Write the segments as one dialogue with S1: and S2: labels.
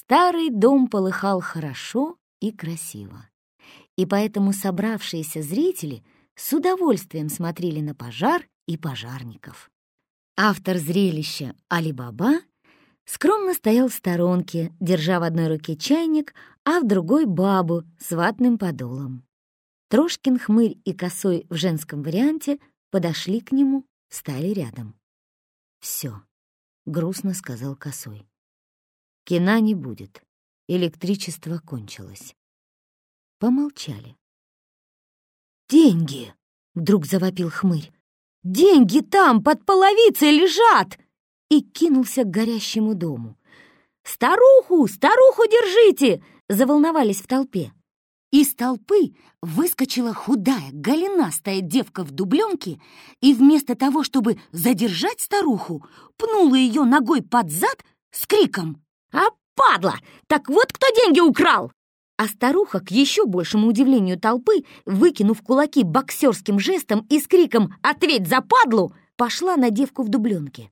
S1: Старый дом полыхал хорошо и красиво, и поэтому собравшиеся зрители с удовольствием смотрели на пожар и пожарников. Автор зрелища Али-Баба скромно стоял в сторонке, держа в одной руке чайник, а в другой — бабу с ватным подолом. Трошкин, хмырь и косой в женском варианте подошли к нему, стали рядом. «Все», — грустно сказал косой. «Кина не будет. Электричество кончилось». Помолчали. «Деньги!» — вдруг завопил хмырь. «Деньги там, под половицей лежат!» И кинулся к горящему дому. «Старуху! Старуху держите!» — заволновались в толпе. Из толпы выскочила худая, голенастая девка в дубленке и вместо того, чтобы задержать старуху, пнула ее ногой под зад с криком «А, падла! Так вот кто деньги украл!» А старуха, к еще большему удивлению толпы, выкинув кулаки боксерским жестом и с криком «Ответь за падлу!», пошла на девку в дубленке.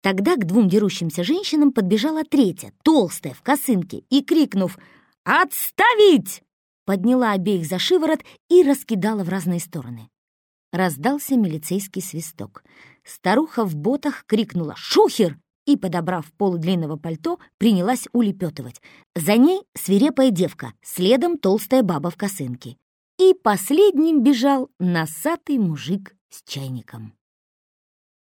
S1: Тогда к двум дерущимся женщинам подбежала третья, толстая, в косынке, и, крикнув «Отставить!», подняла обеих за шиворот и раскидала в разные стороны. Раздался милицейский свисток. Старуха в ботах крикнула «Шухер!» И, подобрав пол длинного пальто, принялась улепетывать. За ней свирепая девка, следом толстая баба в косынке. И последним бежал носатый мужик с чайником.